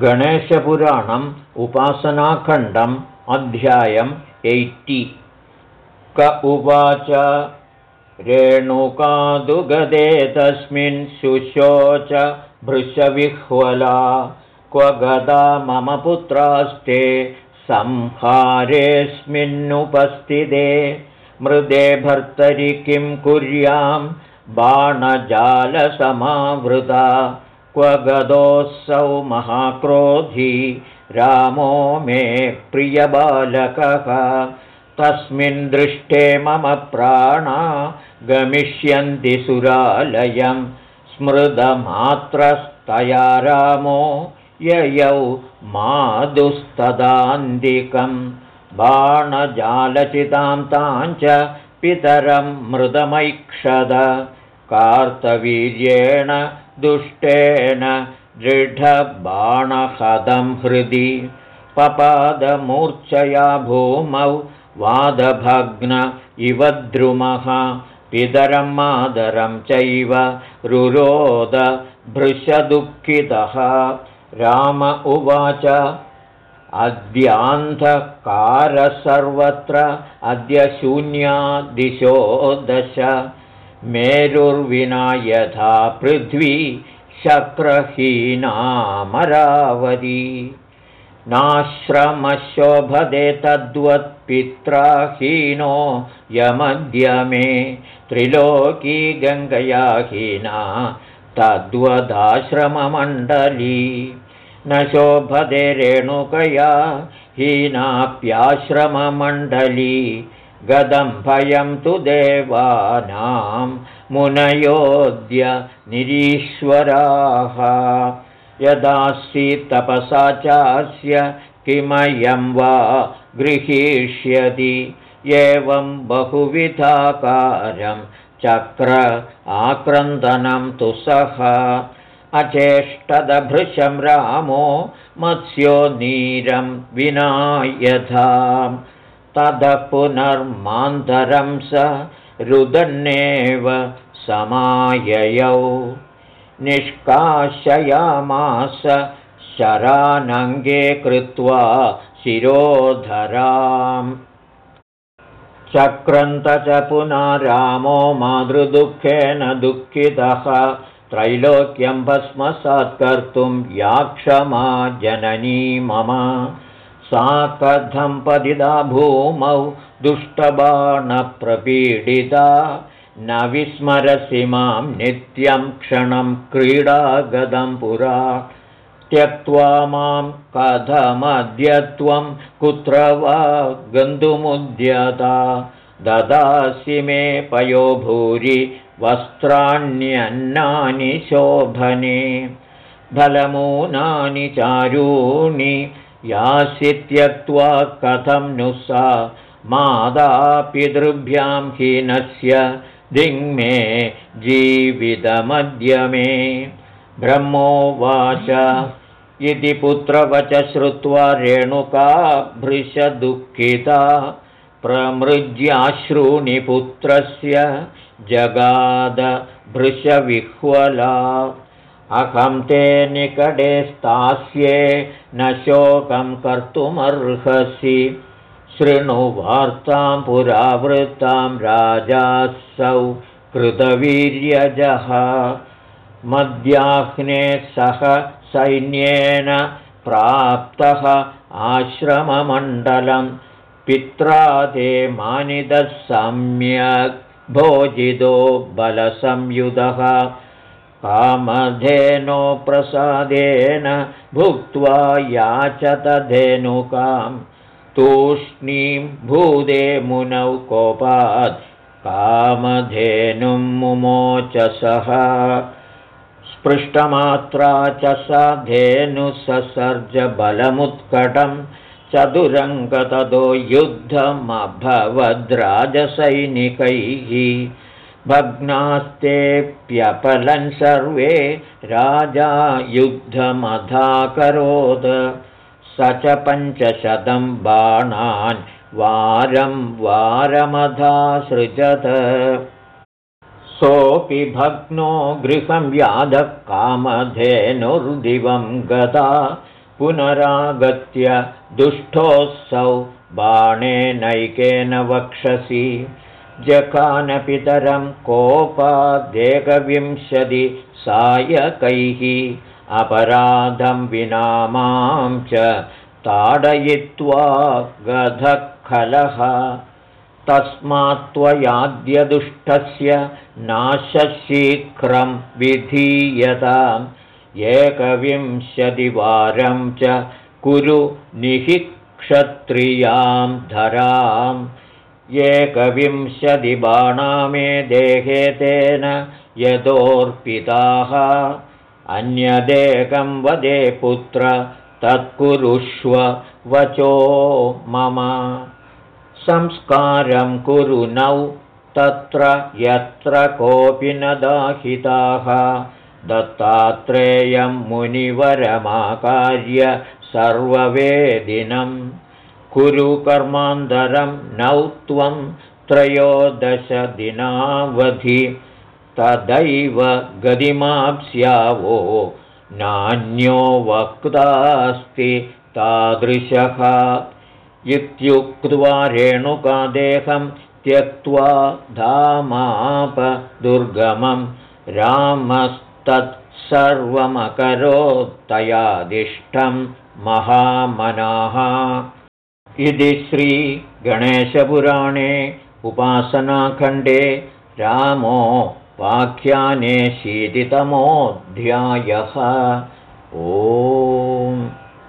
गणेशपुराणम् उपासनाखण्डम् अध्यायम् एय्टि। क उवाच रेणुकादुगदे तस्मिन् शुशोच भृशविह्वला क्व गदा मम पुत्रास्ते संहारेऽस्मिन्नुपस्थिते। मृदे भर्तरि किं कुर्यां बाणजालसमावृता क्व गदोऽसौ महाक्रोधी रामो मे प्रियबालकः। तस्मिन् दृष्टे मम प्राणा गमिष्यन्ति सुरालयं। स्मृतमात्रस्तया रामो ययौ मादुस्तदान्तिकं बाणजालचितां तां च पितरं मृदमैक्षद। कार्तवीर्येण दुष्टेन दृढबाणहदं हृदि पपादमूर्च्छया भूमौ वादभग्न इव द्रुमः पितरं मादरं चैव रुरोद भृशदुःखितः। राम उवाच अद्यान्धकार सर्वत्र अद्य शून्या दिशो दश मेरुर्विना यथा पृथ्वी शक्रहीनामरावती नाश्रमशोभदे तद्वत्पित्राहीनो यमद्य मे त्रिलोकी गङ्गया हीना तद्वदाश्रममण्डली। न शोभदे रेणुकया हीनाप्याश्रममण्डली गदं भयं तु देवानां मुनयोद्य निरीश्वराः। यदासि तपसा चास्य किमयं वा गृहीष्यति एवं बहुविधाकारं चक्र आक्रन्दनं तु सः। अचेष्टदभृशं रामो मत्स्यो नीरं विना यथा तद पुनर्मान्तरं स रुदन्नेव समाययौ। निष्काशयामास शरानङ्गे कृत्वा शिरोधराम्। चक्रन्त च पुनः रामो मातृदुःखेन दुःखितः। त्रैलोक्यं भस्मसात्कर्तुं याक्षमा जननी मम सा कथं पदिदा भूमौ दुष्टबाणप्रपीडिता। न विस्मरसि मां नित्यं क्षणं क्रीडागदं पुरा। त्यक्त्वा मां कथमद्य त्वं कुत्र वा गन्तुमुद्यता। ददासि मे पयो भूरि वस्त्राण्यन्नानि शोभने। फलमूनानि चारूणि यासि त्यक्त्वा कथं नु सा मादापितृभ्यां हीनस्य दिङ्मे जीवितमद्य मे ब्रह्मोवाच इति पुत्रवच श्रुत्वा रेणुका भृशदुःखिता प्रमृज्याश्रूणि पुत्रस्य जगादभृशविह्वला अहं ते निकटे स्थास्ये न शोकं कर्तुमर्हसि। शृणुवार्तां पुरावृत्तां राजासौ कृतवीर्यजः। मध्याह्ने सह सैन्येन प्राप्तः आश्रममण्डलं पित्रा ते मानिदः सम्यक्। भोजितो बलसंयुधः कामधेनो प्रसादेन भुक्त्वा याचतधेनुकाम् तूष्णीं भूदे मुनौ कोपात् कामधेनुं मुमोचसः स्पृष्टमात्रा च स धेनुससर्जबलमुत्कटं चतुरङ्गततो युद्धमभवद्राजसैनिकैः भग्नास्तेऽप्यपलन् सर्वे राजा युद्धमधाकरोत्। स च पञ्चशतं बाणान् वारं वारमधासृजत सोऽपि भग्नो गृहं यादः कामधेनुर्दिवं गता पुनरागत्य दुष्टोऽसौ बाणेनैकेन वक्षसि जखानपितरं कोपादेकविंशति सायकैः अपराधं विनामां च ताडयित्वा गधखलः। तस्मात्त्वयाद्यदुष्टस्य नाशशीघ्रं विधीयताम् एकविंशतिवारं च कुरु निःक्षत्रियां धराम् एकविंशतिबाणामे देहे तेन यतोऽर्पिताः अन्यदेकं वदे पुत्र तत्कुरुष्व वचो मम। संस्कारं कुरु नौ तत्र यत्र कोऽपि न दाहिताः। दत्तात्रेयं मुनिवरमाकार्य सर्ववेदिनं कुरु कर्मान्तरं नौ त्वं त्रयोदशदिनावधि तदैव गदिमाप्स्यावो नान्यो वक्तास्ति तादृशः। इत्युक्त्वा रेणुकादेहं त्यक्त्वा धामापदुर्गमं रामस्तत्सर्वमकरोत्तयादिष्टं महामनाः इति श्रीगणेशपुराणे उपासनाखण्डे रामो वाख्याने शीतितमोऽध्यायः। ओ